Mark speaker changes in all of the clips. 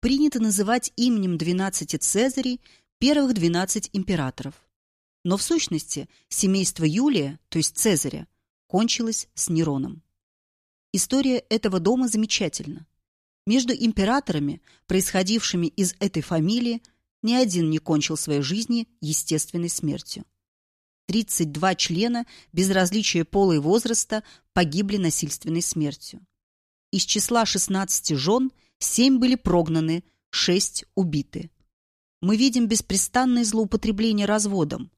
Speaker 1: принято называть именем 12 Цезарей первых 12 императоров. Но в сущности семейство Юлия, то есть Цезаря, кончилось с Нероном. История этого дома замечательна. Между императорами, происходившими из этой фамилии, ни один не кончил своей жизни естественной смертью. 32 члена, без различия пола и возраста, погибли насильственной смертью. Из числа 16 жен 7 были прогнаны, 6 убиты. Мы видим беспрестанное злоупотребление разводом.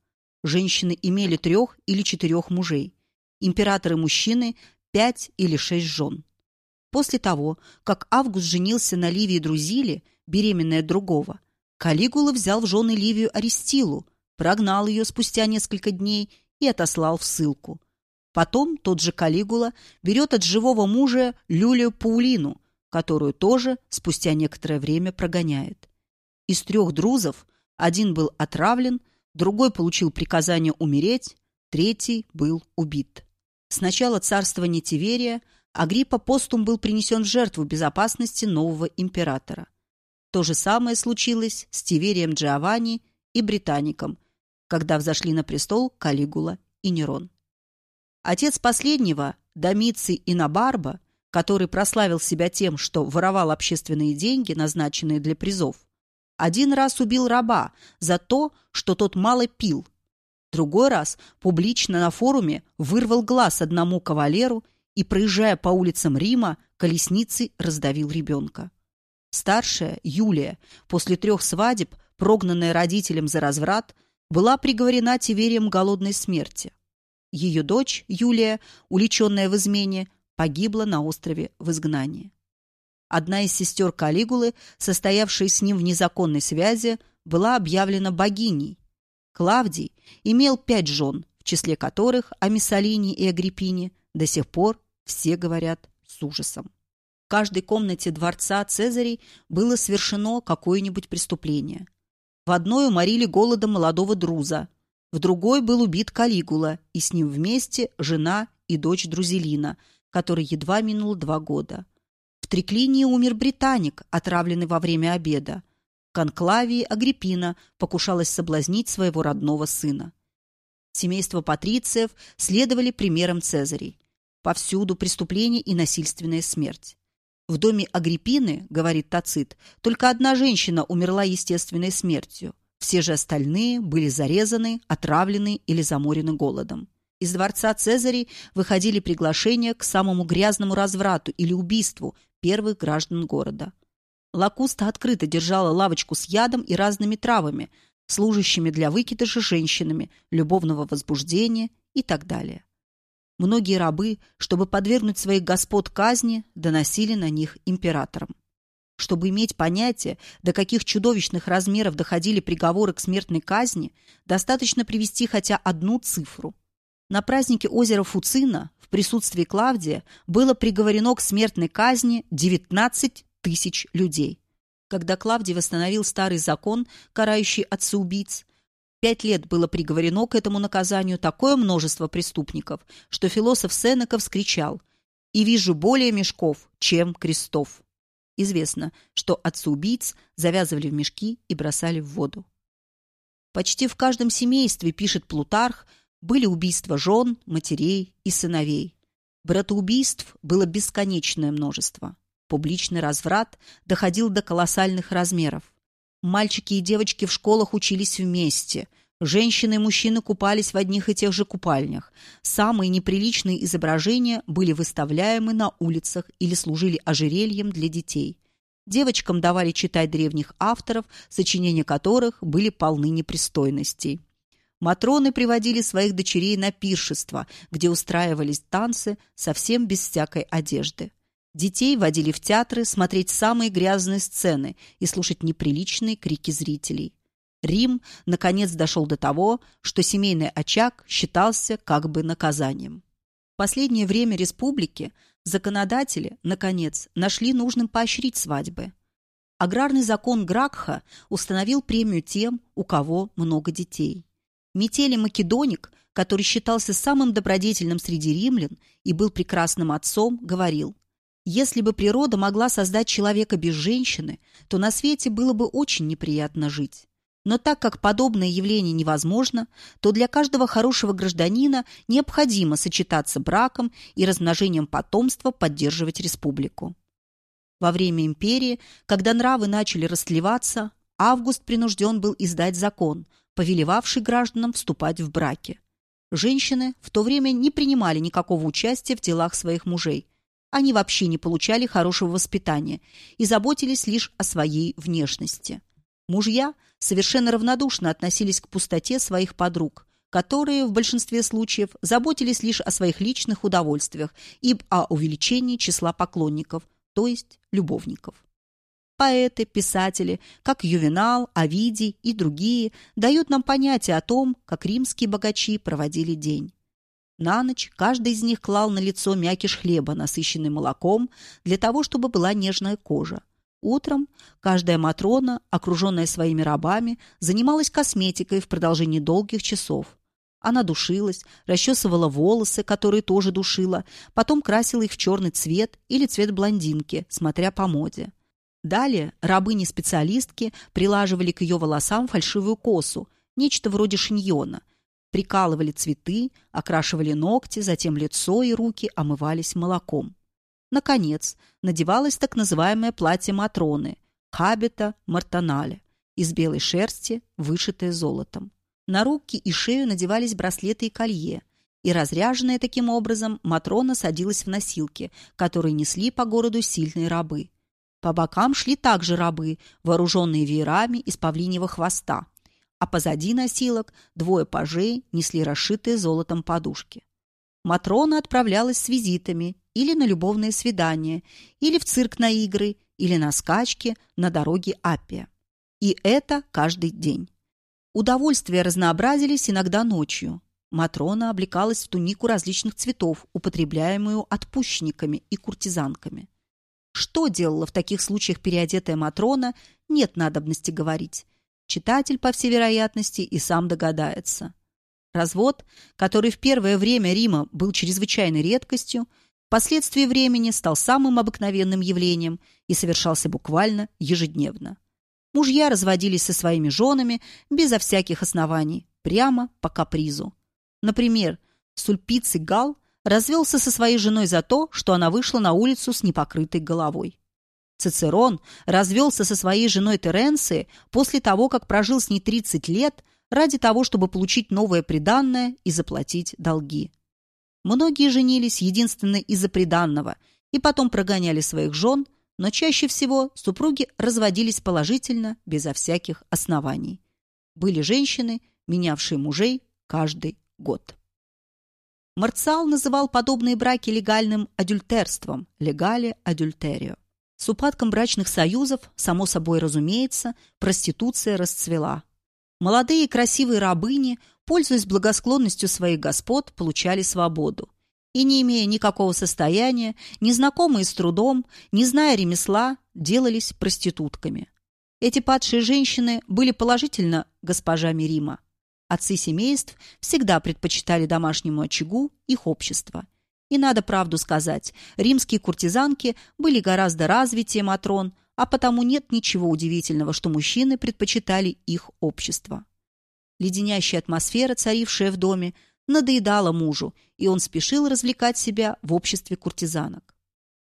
Speaker 1: Женщины имели трех или четырех мужей. Императоры-мужчины – пять или шесть жен. После того, как Август женился на Ливии Друзиле, беременной от другого, Калигула взял в жены Ливию Аристилу, прогнал ее спустя несколько дней и отослал в ссылку. Потом тот же Калигула берет от живого мужа Люлию Паулину, которую тоже спустя некоторое время прогоняет. Из трех друзов один был отравлен, другой получил приказание умереть, третий был убит. С начала царствования Тиверия Агриппа Постум был принесен в жертву безопасности нового императора. То же самое случилось с Тиверием Джованни и Британиком – когда взошли на престол Калигула и Нерон. Отец последнего, Домиций Инабарба, который прославил себя тем, что воровал общественные деньги, назначенные для призов, один раз убил раба за то, что тот мало пил. Другой раз публично на форуме вырвал глаз одному кавалеру и, проезжая по улицам Рима, колесницей раздавил ребенка. Старшая, Юлия, после трех свадеб, прогнанная родителям за разврат, была приговорена Тиверием к голодной смерти. Ее дочь, Юлия, уличенная в измене, погибла на острове в изгнании. Одна из сестер Калигулы, состоявшая с ним в незаконной связи, была объявлена богиней. Клавдий имел пять жен, в числе которых о Миссалине и Агриппине до сих пор все говорят с ужасом. В каждой комнате дворца Цезарей было совершено какое-нибудь преступление – в одной уморили голодом молодого Друза, в другой был убит Калигула, и с ним вместе жена и дочь Друзелина, которой едва минуло два года. В Триклинии умер Британик, отравленный во время обеда. В Конклавии Агриппина покушалась соблазнить своего родного сына. Семейство патрициев следовали примерам Цезарей. Повсюду преступление и насильственная смерть. В доме Агриппины, говорит Тацит, только одна женщина умерла естественной смертью. Все же остальные были зарезаны, отравлены или заморены голодом. Из дворца Цезарей выходили приглашения к самому грязному разврату или убийству первых граждан города. Лакуста открыто держала лавочку с ядом и разными травами, служащими для выкидыша женщинами, любовного возбуждения и так далее. Многие рабы, чтобы подвергнуть своих господ казни, доносили на них императорам. Чтобы иметь понятие, до каких чудовищных размеров доходили приговоры к смертной казни, достаточно привести хотя одну цифру. На празднике озера Фуцина в присутствии Клавдия было приговорено к смертной казни 19 тысяч людей. Когда Клавдий восстановил старый закон, карающий отца-убийц, Пять лет было приговорено к этому наказанию такое множество преступников, что философ Сенека вскричал «И вижу более мешков, чем крестов». Известно, что отцы-убийц завязывали в мешки и бросали в воду. Почти в каждом семействе, пишет Плутарх, были убийства жен, матерей и сыновей. Братоубийств было бесконечное множество. Публичный разврат доходил до колоссальных размеров. Мальчики и девочки в школах учились вместе. Женщины и мужчины купались в одних и тех же купальнях. Самые неприличные изображения были выставляемы на улицах или служили ожерельем для детей. Девочкам давали читать древних авторов, сочинения которых были полны непристойностей. Матроны приводили своих дочерей на пиршество, где устраивались танцы совсем без всякой одежды. Детей водили в театры смотреть самые грязные сцены и слушать неприличные крики зрителей. Рим, наконец, дошел до того, что семейный очаг считался как бы наказанием. В последнее время республики законодатели, наконец, нашли нужным поощрить свадьбы. Аграрный закон Гракха установил премию тем, у кого много детей. Метели Македоник, который считался самым добродетельным среди римлян и был прекрасным отцом, говорил Если бы природа могла создать человека без женщины, то на свете было бы очень неприятно жить. Но так как подобное явление невозможно, то для каждого хорошего гражданина необходимо сочетаться браком и размножением потомства поддерживать республику. Во время империи, когда нравы начали растлеваться, Август принужден был издать закон, повелевавший гражданам вступать в браки. Женщины в то время не принимали никакого участия в делах своих мужей. Они вообще не получали хорошего воспитания и заботились лишь о своей внешности. Мужья совершенно равнодушно относились к пустоте своих подруг, которые в большинстве случаев заботились лишь о своих личных удовольствиях и о увеличении числа поклонников, то есть любовников. Поэты, писатели, как Ювенал, Овидий и другие, дают нам понятие о том, как римские богачи проводили день. На ночь каждый из них клал на лицо мякиш хлеба, насыщенный молоком, для того, чтобы была нежная кожа. Утром каждая Матрона, окруженная своими рабами, занималась косметикой в продолжении долгих часов. Она душилась, расчесывала волосы, которые тоже душила, потом красила их в черный цвет или цвет блондинки, смотря по моде. Далее рабыни-специалистки прилаживали к ее волосам фальшивую косу, нечто вроде шиньона, прикалывали цветы, окрашивали ногти, затем лицо и руки омывались молоком. Наконец, надевалось так называемое платье Матроны – хабита мартанале из белой шерсти, вышитое золотом. На руки и шею надевались браслеты и колье, и разряженная таким образом Матрона садилась в носилки, которые несли по городу сильные рабы. По бокам шли также рабы, вооруженные веерами из павлиньего хвоста, а позади носилок двое пажей несли расшитые золотом подушки. Матрона отправлялась с визитами или на любовные свидания, или в цирк на игры, или на скачки на дороге Аппия. И это каждый день. Удовольствия разнообразились иногда ночью. Матрона облекалась в тунику различных цветов, употребляемую отпущенниками и куртизанками. Что делала в таких случаях переодетая Матрона, нет надобности говорить. Читатель, по всей вероятности, и сам догадается. Развод, который в первое время Рима был чрезвычайной редкостью, впоследствии времени стал самым обыкновенным явлением и совершался буквально ежедневно. Мужья разводились со своими женами безо всяких оснований, прямо по капризу. Например, Сульпиций Гал развелся со своей женой за то, что она вышла на улицу с непокрытой головой. Цицерон развелся со своей женой Теренцией после того, как прожил с ней 30 лет ради того, чтобы получить новое приданное и заплатить долги. Многие женились единственно из-за приданного и потом прогоняли своих жен, но чаще всего супруги разводились положительно, безо всяких оснований. Были женщины, менявшие мужей каждый год. Марциал называл подобные браки легальным адюльтерством – легале адюльтерио. С упадком брачных союзов, само собой разумеется, проституция расцвела. Молодые и красивые рабыни, пользуясь благосклонностью своих господ, получали свободу. И не имея никакого состояния, незнакомые с трудом, не зная ремесла, делались проститутками. Эти падшие женщины были положительно госпожами Рима. Отцы семейств всегда предпочитали домашнему очагу их общество. И надо правду сказать, римские куртизанки были гораздо развитее Матрон, а потому нет ничего удивительного, что мужчины предпочитали их общество. Леденящая атмосфера, царившая в доме, надоедала мужу, и он спешил развлекать себя в обществе куртизанок.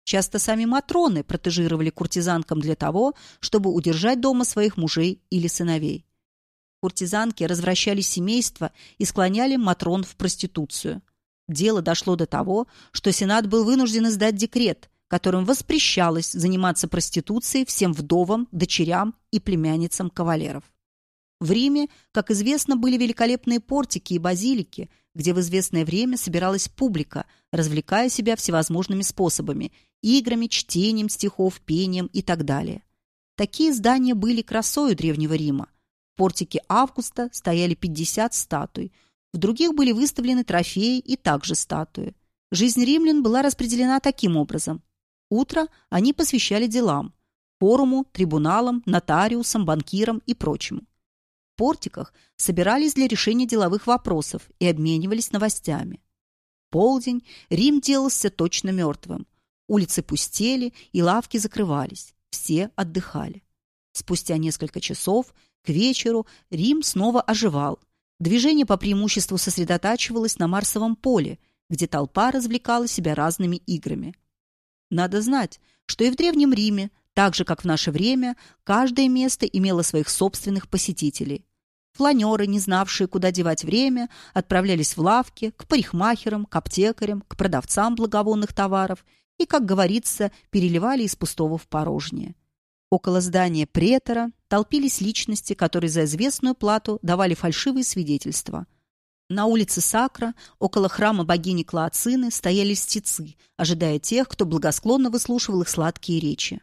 Speaker 1: Часто сами Матроны протежировали куртизанкам для того, чтобы удержать дома своих мужей или сыновей. Куртизанки развращали семейство и склоняли Матрон в проституцию. Дело дошло до того, что Сенат был вынужден издать декрет, которым воспрещалось заниматься проституцией всем вдовам, дочерям и племянницам кавалеров. В Риме, как известно, были великолепные портики и базилики, где в известное время собиралась публика, развлекая себя всевозможными способами – играми, чтением стихов, пением и так далее. Такие здания были красою Древнего Рима, портике Августа стояли 50 статуй. В других были выставлены трофеи и также статуи. Жизнь римлян была распределена таким образом. Утро они посвящали делам – форуму, трибуналам, нотариусам, банкирам и прочему. В портиках собирались для решения деловых вопросов и обменивались новостями. В полдень Рим делался точно мертвым. Улицы пустели и лавки закрывались. Все отдыхали. Спустя несколько часов, к вечеру, Рим снова оживал. Движение по преимуществу сосредотачивалось на Марсовом поле, где толпа развлекала себя разными играми. Надо знать, что и в Древнем Риме, так же, как в наше время, каждое место имело своих собственных посетителей. Фланеры, не знавшие, куда девать время, отправлялись в лавки, к парикмахерам, к аптекарям, к продавцам благовонных товаров и, как говорится, переливали из пустого в порожнее. Около здания претора толпились личности, которые за известную плату давали фальшивые свидетельства. На улице Сакра, около храма богини Клоацины, стояли стецы, ожидая тех, кто благосклонно выслушивал их сладкие речи.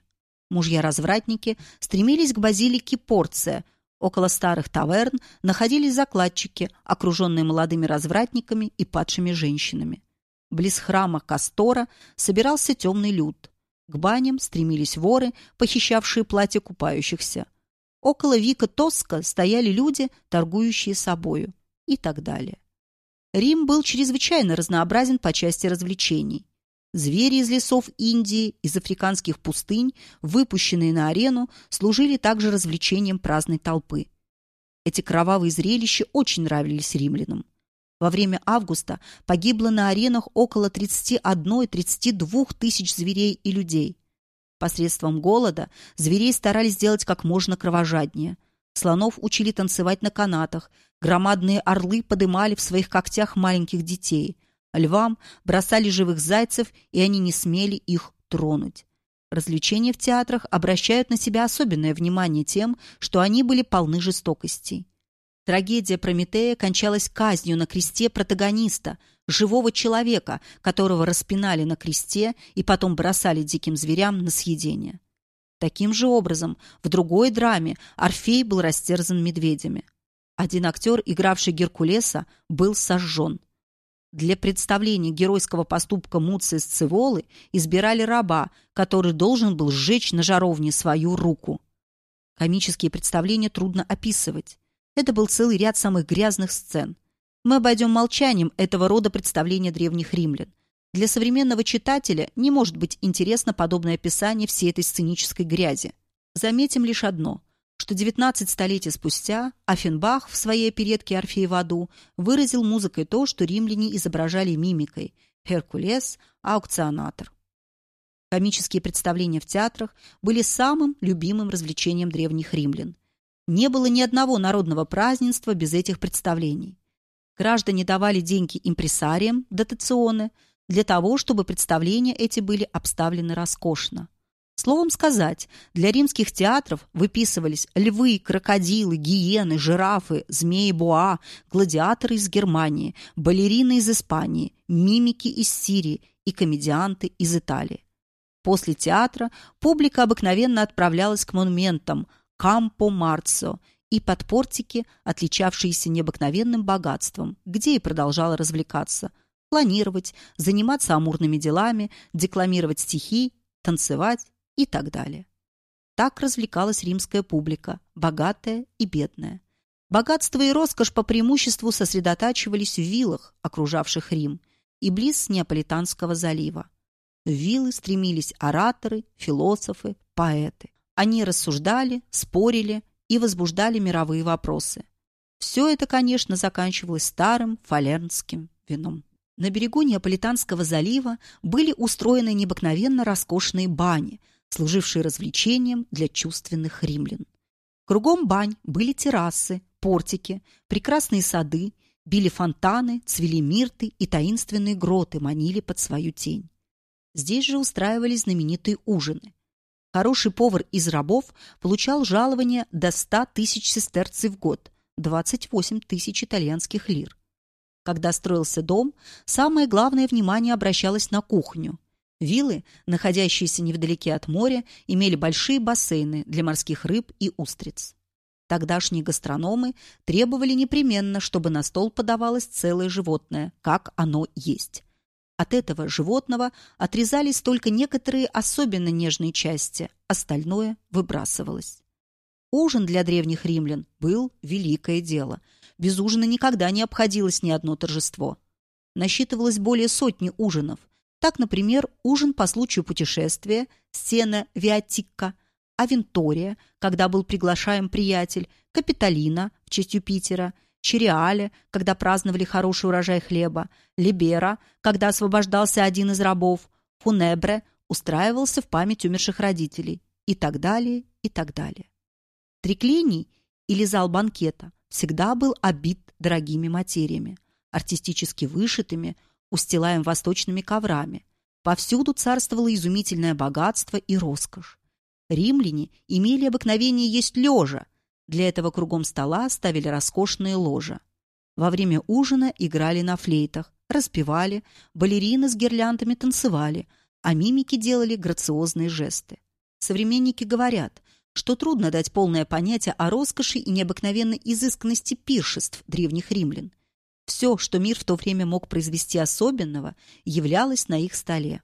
Speaker 1: Мужья-развратники стремились к базилике Порция – Около старых таверн находились закладчики, окруженные молодыми развратниками и падшими женщинами. Близ храма Кастора собирался темный люд. К баням стремились воры, похищавшие платья купающихся. Около Вика Тоска стояли люди, торгующие собою и так далее. Рим был чрезвычайно разнообразен по части развлечений. Звери из лесов Индии, из африканских пустынь, выпущенные на арену, служили также развлечением праздной толпы. Эти кровавые зрелища очень нравились римлянам. Во время августа погибло на аренах около 31-32 тысяч зверей и людей. Посредством голода зверей старались сделать как можно кровожаднее. Слонов учили танцевать на канатах, громадные орлы подымали в своих когтях маленьких детей – Львам бросали живых зайцев, и они не смели их тронуть. Развлечения в театрах обращают на себя особенное внимание тем, что они были полны жестокостей. Трагедия Прометея кончалась казнью на кресте протагониста, живого человека, которого распинали на кресте и потом бросали диким зверям на съедение. Таким же образом, в другой драме Орфей был растерзан медведями. Один актер, игравший Геркулеса, был сожжен. Для представления геройского поступка Муции Сцеволы избирали раба, который должен был сжечь на жаровне свою руку. Комические представления трудно описывать. Это был целый ряд самых грязных сцен. Мы обойдем молчанием этого рода представления древних римлян. Для современного читателя не может быть интересно подобное описание всей этой сценической грязи. Заметим лишь одно – что 19 столетий спустя Афенбах в своей оперетке «Орфей в аду» выразил музыкой то, что римляне изображали мимикой – Херкулес, аукционатор. Комические представления в театрах были самым любимым развлечением древних римлян. Не было ни одного народного празднества без этих представлений. Граждане давали деньги импресариям, дотационы, для того, чтобы представления эти были обставлены роскошно. Словом сказать, для римских театров выписывались львы, крокодилы, гиены, жирафы, змеи-буа, гладиаторы из Германии, балерины из Испании, мимики из Сирии и комедианты из Италии. После театра публика обыкновенно отправлялась к монументам Кампо Марцо и под портики, отличавшиеся необыкновенным богатством, где и продолжала развлекаться, планировать, заниматься амурными делами, декламировать стихи, танцевать и так далее. Так развлекалась римская публика, богатая и бедная. Богатство и роскошь по преимуществу сосредотачивались в виллах, окружавших Рим, и близ Неаполитанского залива. В виллы стремились ораторы, философы, поэты. Они рассуждали, спорили и возбуждали мировые вопросы. Все это, конечно, заканчивалось старым фалернским вином. На берегу Неаполитанского залива были устроены необыкновенно роскошные бани, служившие развлечением для чувственных римлян. Кругом бань были террасы, портики, прекрасные сады, били фонтаны, цвели мирты и таинственные гроты манили под свою тень. Здесь же устраивались знаменитые ужины. Хороший повар из рабов получал жалование до 100 тысяч сестерций в год, 28 тысяч итальянских лир. Когда строился дом, самое главное внимание обращалось на кухню – Виллы, находящиеся невдалеке от моря, имели большие бассейны для морских рыб и устриц. Тогдашние гастрономы требовали непременно, чтобы на стол подавалось целое животное, как оно есть. От этого животного отрезались только некоторые особенно нежные части, остальное выбрасывалось. Ужин для древних римлян был великое дело. Без ужина никогда не обходилось ни одно торжество. Насчитывалось более сотни ужинов, Так, например, ужин по случаю путешествия, сцена Виатикка, Авентория, когда был приглашаем приятель, Капитолина в честь Юпитера, Чериале, когда праздновали хороший урожай хлеба, Либера, когда освобождался один из рабов, Фунебре устраивался в память умерших родителей и так далее, и так далее. Триклиний или зал банкета всегда был обит дорогими материями, артистически вышитыми, устилаем восточными коврами. Повсюду царствовало изумительное богатство и роскошь. Римляне имели обыкновение есть лежа. Для этого кругом стола ставили роскошные ложа. Во время ужина играли на флейтах, распевали, балерины с гирляндами танцевали, а мимики делали грациозные жесты. Современники говорят, что трудно дать полное понятие о роскоши и необыкновенной изысканности пиршеств древних римлян. Все, что мир в то время мог произвести особенного, являлось на их столе.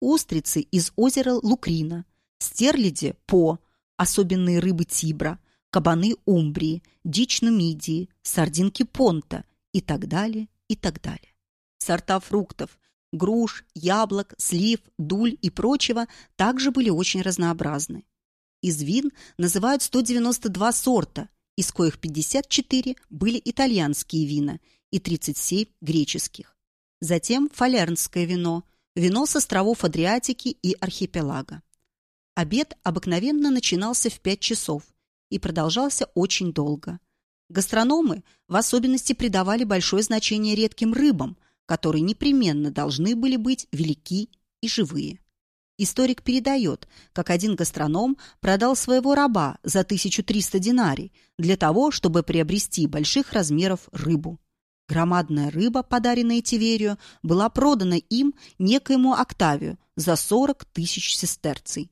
Speaker 1: Устрицы из озера Лукрина, стерляди – По, особенные рыбы Тибра, кабаны Умбрии, дичь Нумидии, сардинки Понта и так далее, и так далее. Сорта фруктов – груш, яблок, слив, дуль и прочего – также были очень разнообразны. Из вин называют 192 сорта, из коих 54 были итальянские вина и 37 греческих. Затем фалернское вино, вино с островов Адриатики и архипелага. Обед обыкновенно начинался в 5 часов и продолжался очень долго. Гастрономы в особенности придавали большое значение редким рыбам, которые непременно должны были быть велики и живые. Историк передает, как один гастроном продал своего раба за 1300 динарий для того, чтобы приобрести больших размеров рыбу. Громадная рыба, подаренная Тиверию, была продана им некоему Октавию за 40 тысяч сестерций.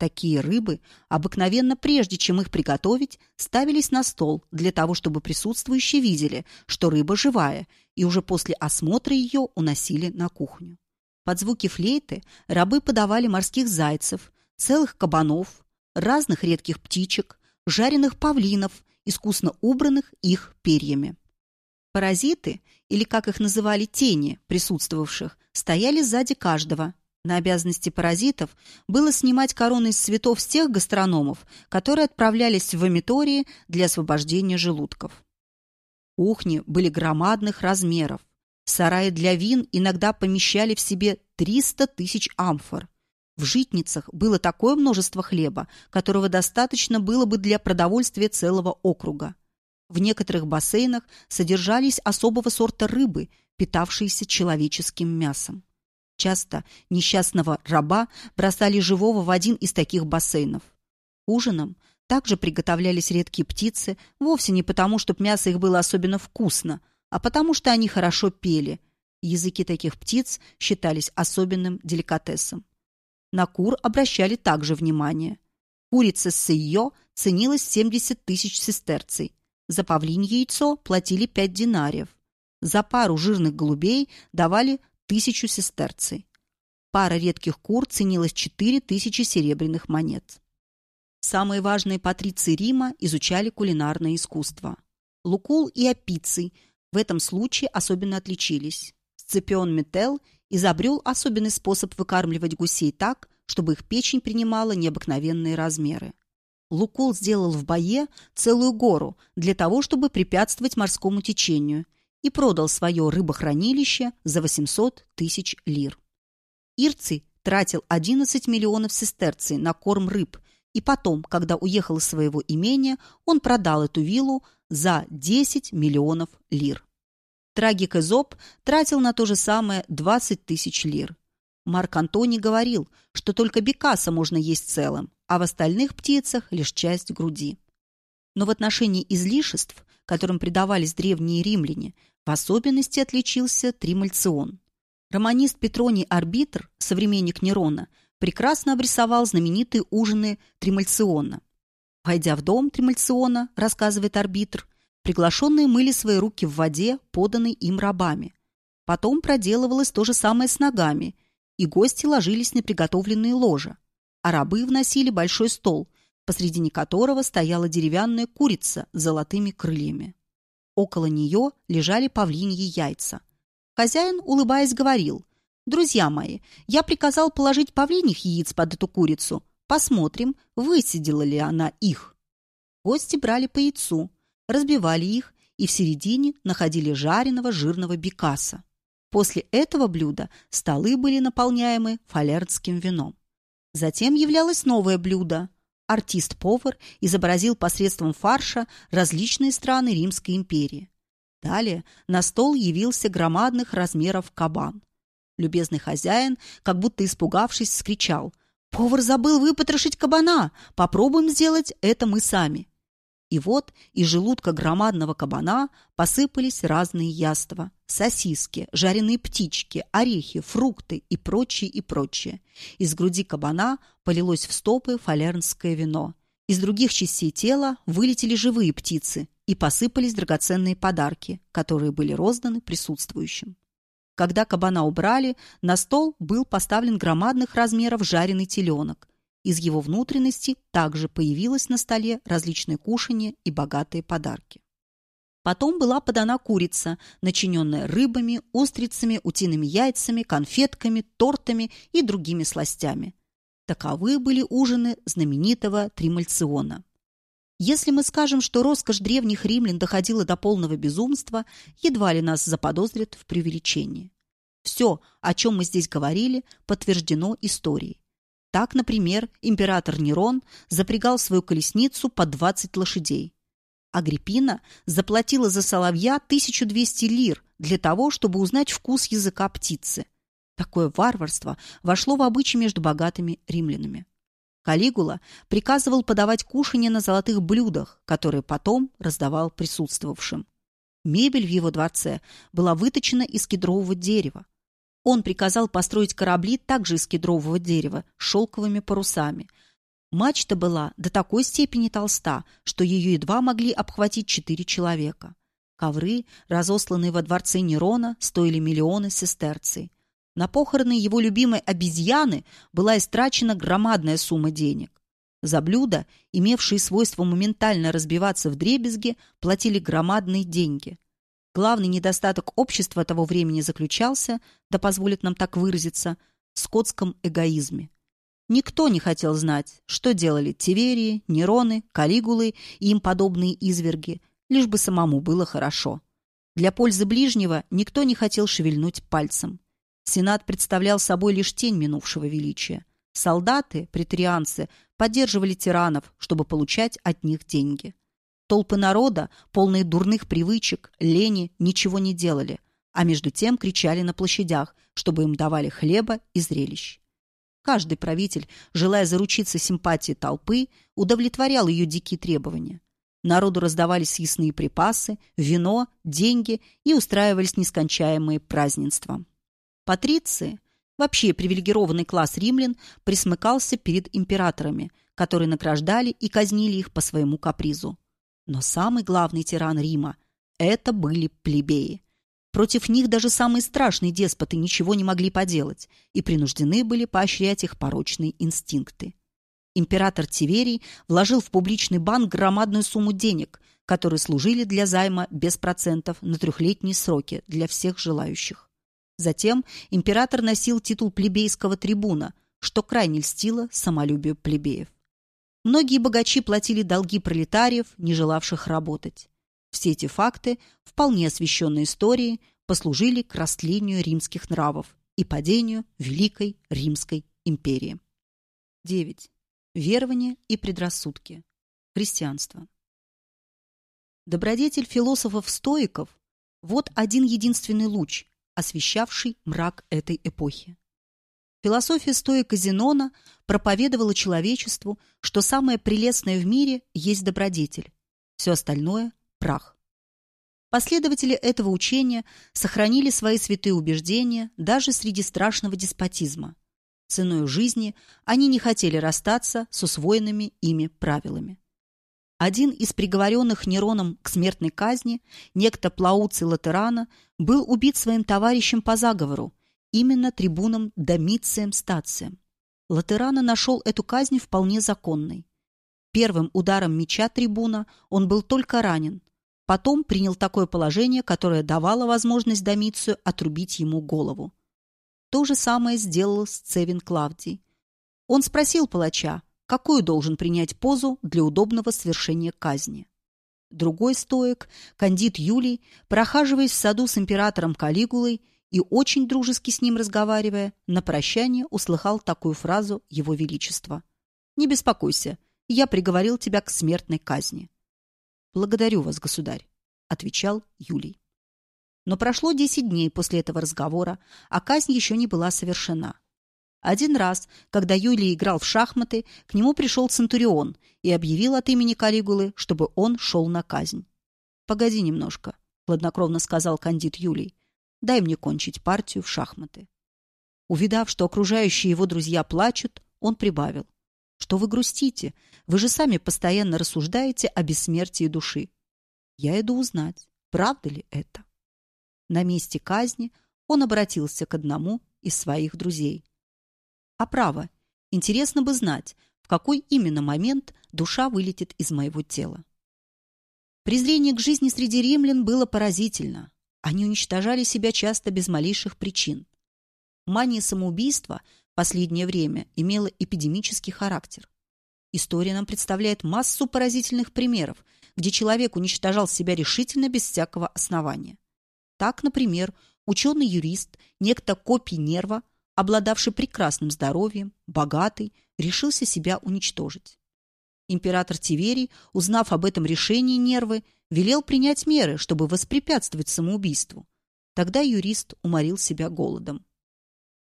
Speaker 1: Такие рыбы обыкновенно, прежде чем их приготовить, ставились на стол для того, чтобы присутствующие видели, что рыба живая, и уже после осмотра ее уносили на кухню. Под звуки флейты рабы подавали морских зайцев, целых кабанов, разных редких птичек, жареных павлинов, искусно убранных их перьями. Паразиты, или как их называли тени присутствовавших, стояли сзади каждого. На обязанности паразитов было снимать короны из цветов с тех гастрономов, которые отправлялись в вомитории для освобождения желудков. Кухни были громадных размеров. Сараи для вин иногда помещали в себе 300 тысяч амфор. В житницах было такое множество хлеба, которого достаточно было бы для продовольствия целого округа. В некоторых бассейнах содержались особого сорта рыбы, питавшиеся человеческим мясом. Часто несчастного раба бросали живого в один из таких бассейнов. Ужином также приготовлялись редкие птицы, вовсе не потому, чтобы мясо их было особенно вкусно, а потому что они хорошо пели. Языки таких птиц считались особенным деликатесом. На кур обращали также внимание. Курица с ее ценилась 70 тысяч сестерций. За павлинье яйцо платили 5 динариев. За пару жирных голубей давали тысячу сестерций. Пара редких кур ценилась 4 тысячи серебряных монет. Самые важные патриции Рима изучали кулинарное искусство. Лукул и Апиций – в этом случае особенно отличились. Сципион Метел изобрел особенный способ выкармливать гусей так, чтобы их печень принимала необыкновенные размеры. Лукул сделал в Бае целую гору для того, чтобы препятствовать морскому течению и продал свое рыбохранилище за 800 тысяч лир. Ирций тратил 11 миллионов сестерций на корм рыб, и потом, когда уехал из своего имения, он продал эту виллу за 10 миллионов лир. Трагик Эзоп тратил на то же самое 20 тысяч лир. Марк Антоний говорил, что только бекаса можно есть целым, а в остальных птицах лишь часть груди. Но в отношении излишеств, которым предавались древние римляне, в особенности отличился Тримальцион. Романист Петроний Арбитр, современник Нерона, прекрасно обрисовал знаменитые ужины Тримальциона. Войдя в дом Тримальциона, рассказывает арбитр, приглашенные мыли свои руки в воде, поданной им рабами. Потом проделывалось то же самое с ногами, и гости ложились на приготовленные ложа, а рабы вносили большой стол, посредине которого стояла деревянная курица с золотыми крыльями. Около нее лежали павлиньи яйца. Хозяин, улыбаясь, говорил, Друзья мои, я приказал положить павлиних яиц под эту курицу. Посмотрим, высидела ли она их. Гости брали по яйцу, разбивали их и в середине находили жареного жирного бекаса. После этого блюда столы были наполняемы фалернским вином. Затем являлось новое блюдо. Артист-повар изобразил посредством фарша различные страны Римской империи. Далее на стол явился громадных размеров кабан. Любезный хозяин, как будто испугавшись, скричал «Повар забыл выпотрошить кабана! Попробуем сделать это мы сами!» И вот из желудка громадного кабана посыпались разные яства. Сосиски, жареные птички, орехи, фрукты и прочее, и прочее. Из груди кабана полилось в стопы фалернское вино. Из других частей тела вылетели живые птицы и посыпались драгоценные подарки, которые были розданы присутствующим. Когда кабана убрали, на стол был поставлен громадных размеров жареный теленок, из его внутренности также появилось на столе различные кушанья и богатые подарки. Потом была подана курица, начиненная рыбами, устрицами, утиными яйцами, конфетками, тортами и другими сластями. Таковы были ужины знаменитого Тримальциона. Если мы скажем, что роскошь древних римлян доходила до полного безумства, едва ли нас заподозрят в преувеличении. Все, о чем мы здесь говорили, подтверждено историей. Так, например, император Нерон запрягал свою колесницу по 20 лошадей. Агриппина заплатила за соловья 1200 лир для того, чтобы узнать вкус языка птицы. Такое варварство вошло в обычай между богатыми римлянами. Калигула приказывал подавать кушанье на золотых блюдах, которые потом раздавал присутствовавшим. Мебель в его дворце была выточена из кедрового дерева. Он приказал построить корабли также из кедрового дерева с шелковыми парусами. Мачта была до такой степени толста, что ее едва могли обхватить четыре человека. Ковры, разосланные во дворце Нерона, стоили миллионы сестерций. На похороны его любимой обезьяны была истрачена громадная сумма денег. За блюда, имевшие свойство моментально разбиваться в дребезги, платили громадные деньги – Главный недостаток общества того времени заключался, да позволит нам так выразиться, в скотском эгоизме. Никто не хотел знать, что делали Тиверии, Нероны, Калигулы и им подобные изверги, лишь бы самому было хорошо. Для пользы ближнего никто не хотел шевельнуть пальцем. Сенат представлял собой лишь тень минувшего величия. Солдаты, претарианцы, поддерживали тиранов, чтобы получать от них деньги. Толпы народа, полные дурных привычек, лени, ничего не делали, а между тем кричали на площадях, чтобы им давали хлеба и зрелищ. Каждый правитель, желая заручиться симпатией толпы, удовлетворял ее дикие требования. Народу раздавались съестные припасы, вино, деньги и устраивались нескончаемые празднества. Патриции, вообще привилегированный класс римлян, присмыкался перед императорами, которые награждали и казнили их по своему капризу. Но самый главный тиран Рима – это были плебеи. Против них даже самые страшные деспоты ничего не могли поделать и принуждены были поощрять их порочные инстинкты. Император Тиверий вложил в публичный банк громадную сумму денег, которые служили для займа без процентов на трехлетние сроки для всех желающих. Затем император носил титул плебейского трибуна, что крайне льстило самолюбию плебеев. Многие богачи платили долги пролетариев, не желавших работать. Все эти факты, вполне освещенные историей, послужили к растлению римских нравов и падению Великой Римской империи. 9. Верование и предрассудки. Христианство. Добродетель философов-стоиков – вот один единственный луч, освещавший мрак этой эпохи. Философия стоика Зенона проповедовала человечеству, что самое прелестное в мире есть добродетель, все остальное – прах. Последователи этого учения сохранили свои святые убеждения даже среди страшного деспотизма. Ценой жизни они не хотели расстаться с усвоенными ими правилами. Один из приговоренных Нероном к смертной казни, некто Плауций Латерана, был убит своим товарищем по заговору, именно трибуном Домицием Стацием. Латерана нашел эту казнь вполне законной. Первым ударом меча трибуна он был только ранен. Потом принял такое положение, которое давало возможность Домицию отрубить ему голову. То же самое сделал Сцевин Клавдий. Он спросил палача, какую должен принять позу для удобного свершения казни. Другой стоек, кандид Юлий, прохаживаясь в саду с императором Калигулой и очень дружески с ним разговаривая, на прощание услыхал такую фразу Его Величества. «Не беспокойся, я приговорил тебя к смертной казни». «Благодарю вас, государь», — отвечал Юлий. Но прошло десять дней после этого разговора, а казнь еще не была совершена. Один раз, когда Юлий играл в шахматы, к нему пришел Центурион и объявил от имени Калигулы, чтобы он шел на казнь. «Погоди немножко», — хладнокровно сказал кандид Юлий. «Дай мне кончить партию в шахматы». Увидав, что окружающие его друзья плачут, он прибавил. «Что вы грустите? Вы же сами постоянно рассуждаете о бессмертии души. Я иду узнать, правда ли это». На месте казни он обратился к одному из своих друзей. А право, интересно бы знать, в какой именно момент душа вылетит из моего тела. Презрение к жизни среди римлян было поразительно. Они уничтожали себя часто без малейших причин. Мания самоубийства в последнее время имела эпидемический характер. История нам представляет массу поразительных примеров, где человек уничтожал себя решительно без всякого основания. Так, например, ученый-юрист, некто Копий Нерва, обладавший прекрасным здоровьем, богатый, решился себя уничтожить. Император Тиверий, узнав об этом решении нервы, велел принять меры, чтобы воспрепятствовать самоубийству. Тогда юрист уморил себя голодом.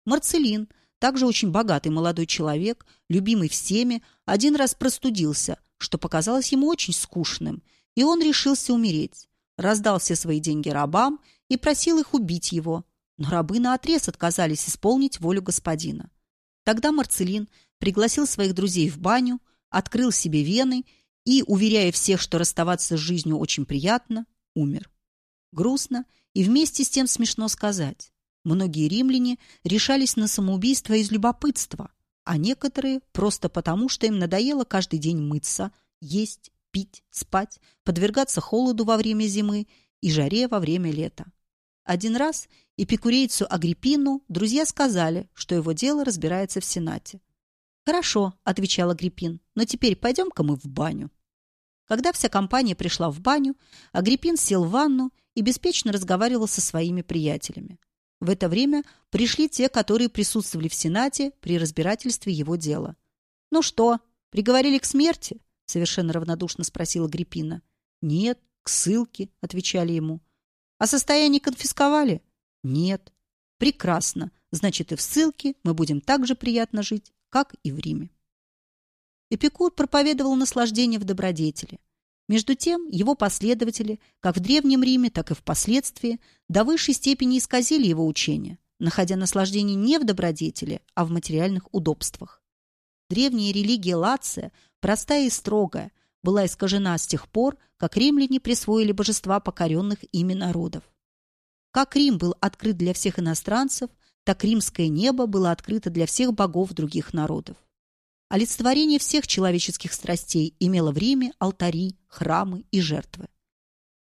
Speaker 1: Марцелин, также очень богатый молодой человек, любимый всеми, один раз простудился, что показалось ему очень скучным, и он решился умереть, раздал все свои деньги рабам и просил их убить его, но рабы наотрез отказались исполнить волю господина. Тогда Марцелин пригласил своих друзей в баню, открыл себе вены и, уверяя всех, что расставаться с жизнью очень приятно, умер. Грустно и вместе с тем смешно сказать. Многие римляне решались на самоубийство из любопытства, а некоторые просто потому, что им надоело каждый день мыться, есть, пить, спать, подвергаться холоду во время зимы и жаре во время лета. Один раз эпикурейцу Агриппину друзья сказали, что его дело разбирается в Сенате. «Хорошо», — отвечал Агриппин, — «но теперь пойдем-ка мы в баню». Когда вся компания пришла в баню, Агриппин сел в ванну и беспечно разговаривал со своими приятелями. В это время пришли те, которые присутствовали в Сенате при разбирательстве его дела. «Ну что, приговорили к смерти?» — совершенно равнодушно спросила Агриппина. «Нет, к ссылке», — отвечали ему. А состояние конфисковали? Нет. Прекрасно. Значит, и в ссылке мы будем так же приятно жить, как и в Риме. Эпикур проповедовал наслаждение в добродетели. Между тем, его последователи, как в Древнем Риме, так и впоследствии, до высшей степени исказили его учение, находя наслаждение не в добродетели, а в материальных удобствах. Древняя религия Лация, простая и строгая, была искажена с тех пор, как римляне присвоили божества покоренных ими народов. Как Рим был открыт для всех иностранцев, так римское небо было открыто для всех богов других народов. Олицетворение всех человеческих страстей имело в Риме алтари, храмы и жертвы.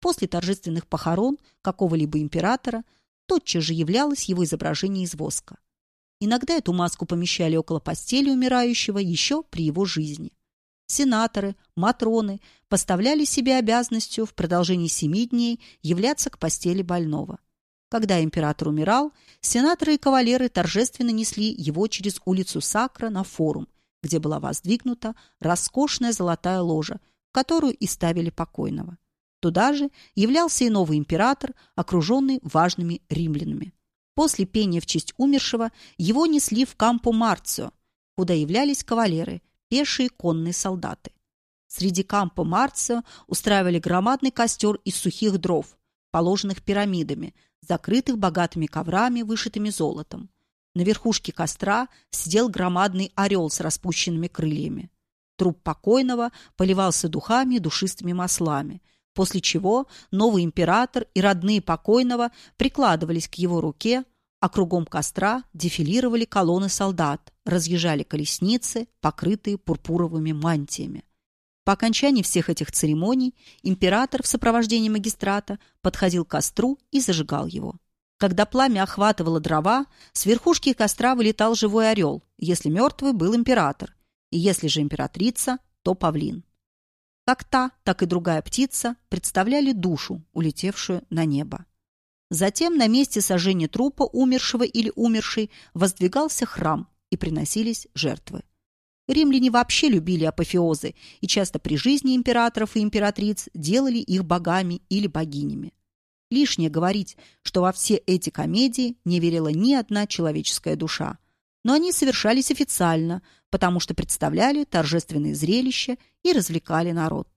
Speaker 1: После торжественных похорон какого-либо императора тотчас же являлось его изображение из воска. Иногда эту маску помещали около постели умирающего еще при его жизни сенаторы, матроны поставляли себе обязанностью в продолжении семи дней являться к постели больного. Когда император умирал, сенаторы и кавалеры торжественно несли его через улицу Сакра на форум, где была воздвигнута роскошная золотая ложа, в которую и ставили покойного. Туда же являлся и новый император, окруженный важными римлянами. После пения в честь умершего его несли в Кампо Марцио, куда являлись кавалеры – пешие конные солдаты. Среди кампа Марца устраивали громадный костер из сухих дров, положенных пирамидами, закрытых богатыми коврами, вышитыми золотом. На верхушке костра сидел громадный орел с распущенными крыльями. Труп покойного поливался духами и душистыми маслами, после чего новый император и родные покойного прикладывались к его руке, а кругом костра дефилировали колонны солдат, разъезжали колесницы, покрытые пурпуровыми мантиями. По окончании всех этих церемоний император в сопровождении магистрата подходил к костру и зажигал его. Когда пламя охватывало дрова, с верхушки костра вылетал живой орел, если мертвый был император, и если же императрица, то павлин. Как та, так и другая птица представляли душу, улетевшую на небо. Затем на месте сожжения трупа умершего или умершей воздвигался храм и приносились жертвы. Римляне вообще любили апофеозы и часто при жизни императоров и императриц делали их богами или богинями. Лишнее говорить, что во все эти комедии не верила ни одна человеческая душа. Но они совершались официально, потому что представляли торжественные зрелища и развлекали народ.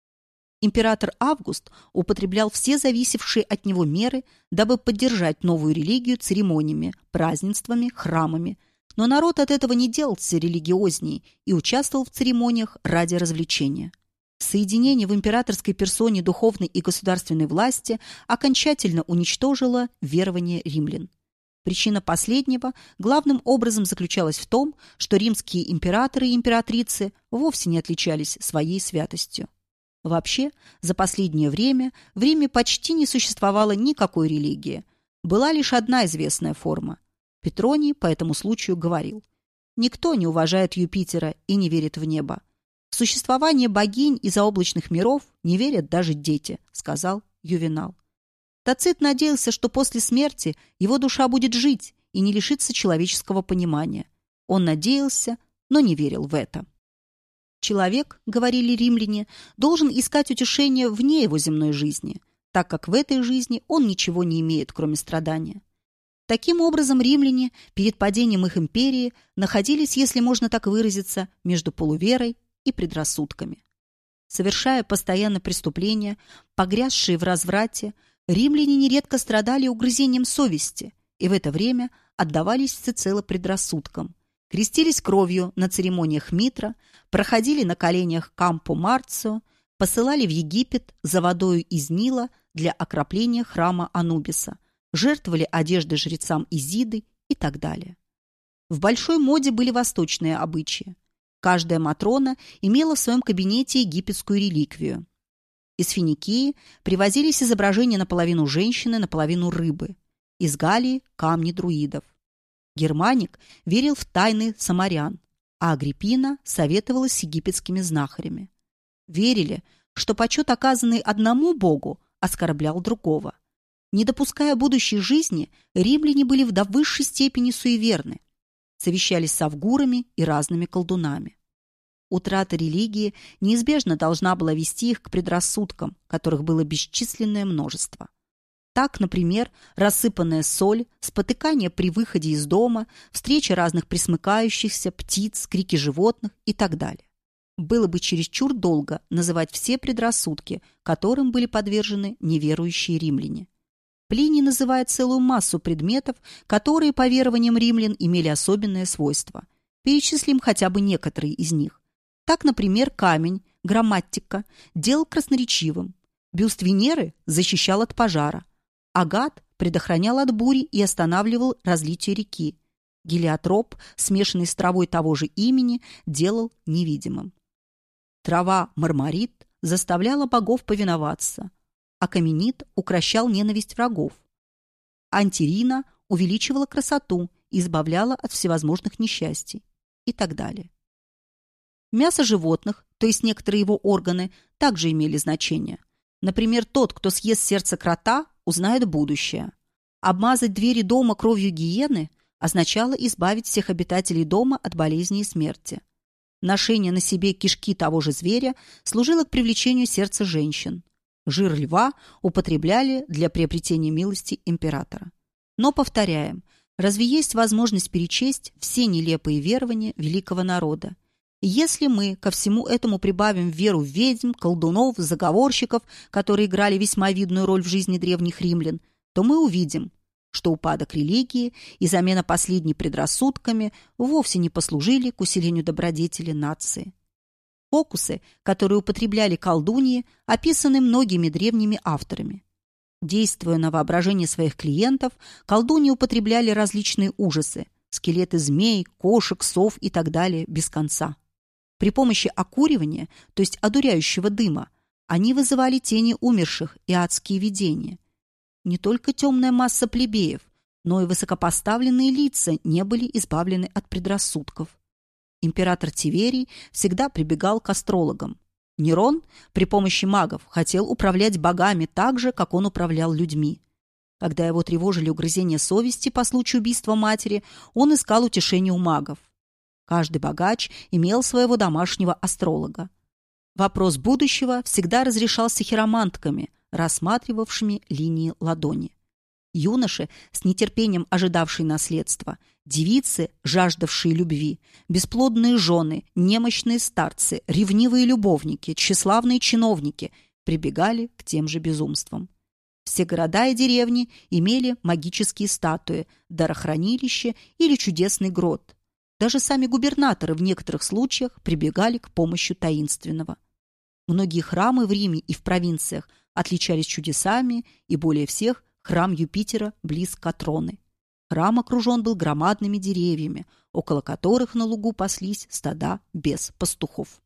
Speaker 1: Император Август употреблял все зависевшие от него меры, дабы поддержать новую религию церемониями, празднествами, храмами. Но народ от этого не делался религиозней и участвовал в церемониях ради развлечения. Соединение в императорской персоне духовной и государственной власти окончательно уничтожило верование римлян. Причина последнего главным образом заключалась в том, что римские императоры и императрицы вовсе не отличались своей святостью. Вообще, за последнее время в Риме почти не существовало никакой религии. Была лишь одна известная форма. Петроний по этому случаю говорил, «Никто не уважает Юпитера и не верит в небо. В существование богинь и заоблачных миров не верят даже дети», сказал Ювенал. Тацит надеялся, что после смерти его душа будет жить и не лишиться человеческого понимания. Он надеялся, но не верил в это. Человек, говорили римляне, должен искать утешение вне его земной жизни, так как в этой жизни он ничего не имеет, кроме страдания. Таким образом, римляне перед падением их империи находились, если можно так выразиться, между полуверой и предрассудками. Совершая постоянно преступления, погрязшие в разврате, римляне нередко страдали угрызением совести и в это время отдавались всецело предрассудкам, крестились кровью на церемониях Митра, проходили на коленях Кампо Марцио, посылали в Египет за водою из Нила для окропления храма Анубиса, жертвовали одежды жрецам Изиды и так далее. В большой моде были восточные обычаи. Каждая Матрона имела в своем кабинете египетскую реликвию. Из Финикии привозились изображения наполовину женщины, наполовину рыбы. Из Галии – камни друидов. Германик верил в тайны самарян, а Агриппина советовалась с египетскими знахарями. Верили, что почет, оказанный одному богу, оскорблял другого. Не допуская будущей жизни, римляне были в до высшей степени суеверны, совещались с авгурами и разными колдунами. Утрата религии неизбежно должна была вести их к предрассудкам, которых было бесчисленное множество. Так, например, рассыпанная соль, спотыкание при выходе из дома, встреча разных присмыкающихся, птиц, крики животных и так далее. Было бы чересчур долго называть все предрассудки, которым были подвержены неверующие римляне. Плиний называет целую массу предметов, которые, по верованиям римлян, имели особенное свойство. Перечислим хотя бы некоторые из них. Так, например, камень, грамматика, делал красноречивым. Бюст Венеры защищал от пожара. Агат предохранял от бури и останавливал разлитие реки. Гелиотроп, смешанный с травой того же имени, делал невидимым. Трава мармарит заставляла богов повиноваться, а каменит укращал ненависть врагов. Антирина увеличивала красоту и избавляла от всевозможных несчастий и так далее. Мясо животных, то есть некоторые его органы, также имели значение. Например, тот, кто съест сердце крота, узнает будущее. Обмазать двери дома кровью гиены означало избавить всех обитателей дома от болезни и смерти. Ношение на себе кишки того же зверя служило к привлечению сердца женщин. Жир льва употребляли для приобретения милости императора. Но, повторяем, разве есть возможность перечесть все нелепые верования великого народа? Если мы ко всему этому прибавим веру в ведьм, колдунов, заговорщиков, которые играли весьма видную роль в жизни древних римлян, то мы увидим, что упадок религии и замена последней предрассудками вовсе не послужили к усилению добродетели нации. Фокусы, которые употребляли колдуньи, описаны многими древними авторами. Действуя на воображение своих клиентов, колдуньи употребляли различные ужасы – скелеты змей, кошек, сов и так далее без конца. При помощи окуривания, то есть одуряющего дыма, они вызывали тени умерших и адские видения. Не только темная масса плебеев, но и высокопоставленные лица не были избавлены от предрассудков. Император Тиверий всегда прибегал к астрологам. Нерон при помощи магов хотел управлять богами так же, как он управлял людьми. Когда его тревожили угрызения совести по случаю убийства матери, он искал утешение у магов. Каждый богач имел своего домашнего астролога. Вопрос будущего всегда разрешался хиромантками, рассматривавшими линии ладони. Юноши, с нетерпением ожидавшие наследства, девицы, жаждавшие любви, бесплодные жены, немощные старцы, ревнивые любовники, тщеславные чиновники прибегали к тем же безумствам. Все города и деревни имели магические статуи, дарохранилище или чудесный грот. Даже сами губернаторы в некоторых случаях прибегали к помощи таинственного. Многие храмы в Риме и в провинциях отличались чудесами, и более всех храм Юпитера близ Катроны. Храм окружен был громадными деревьями, около которых на лугу паслись стада без пастухов.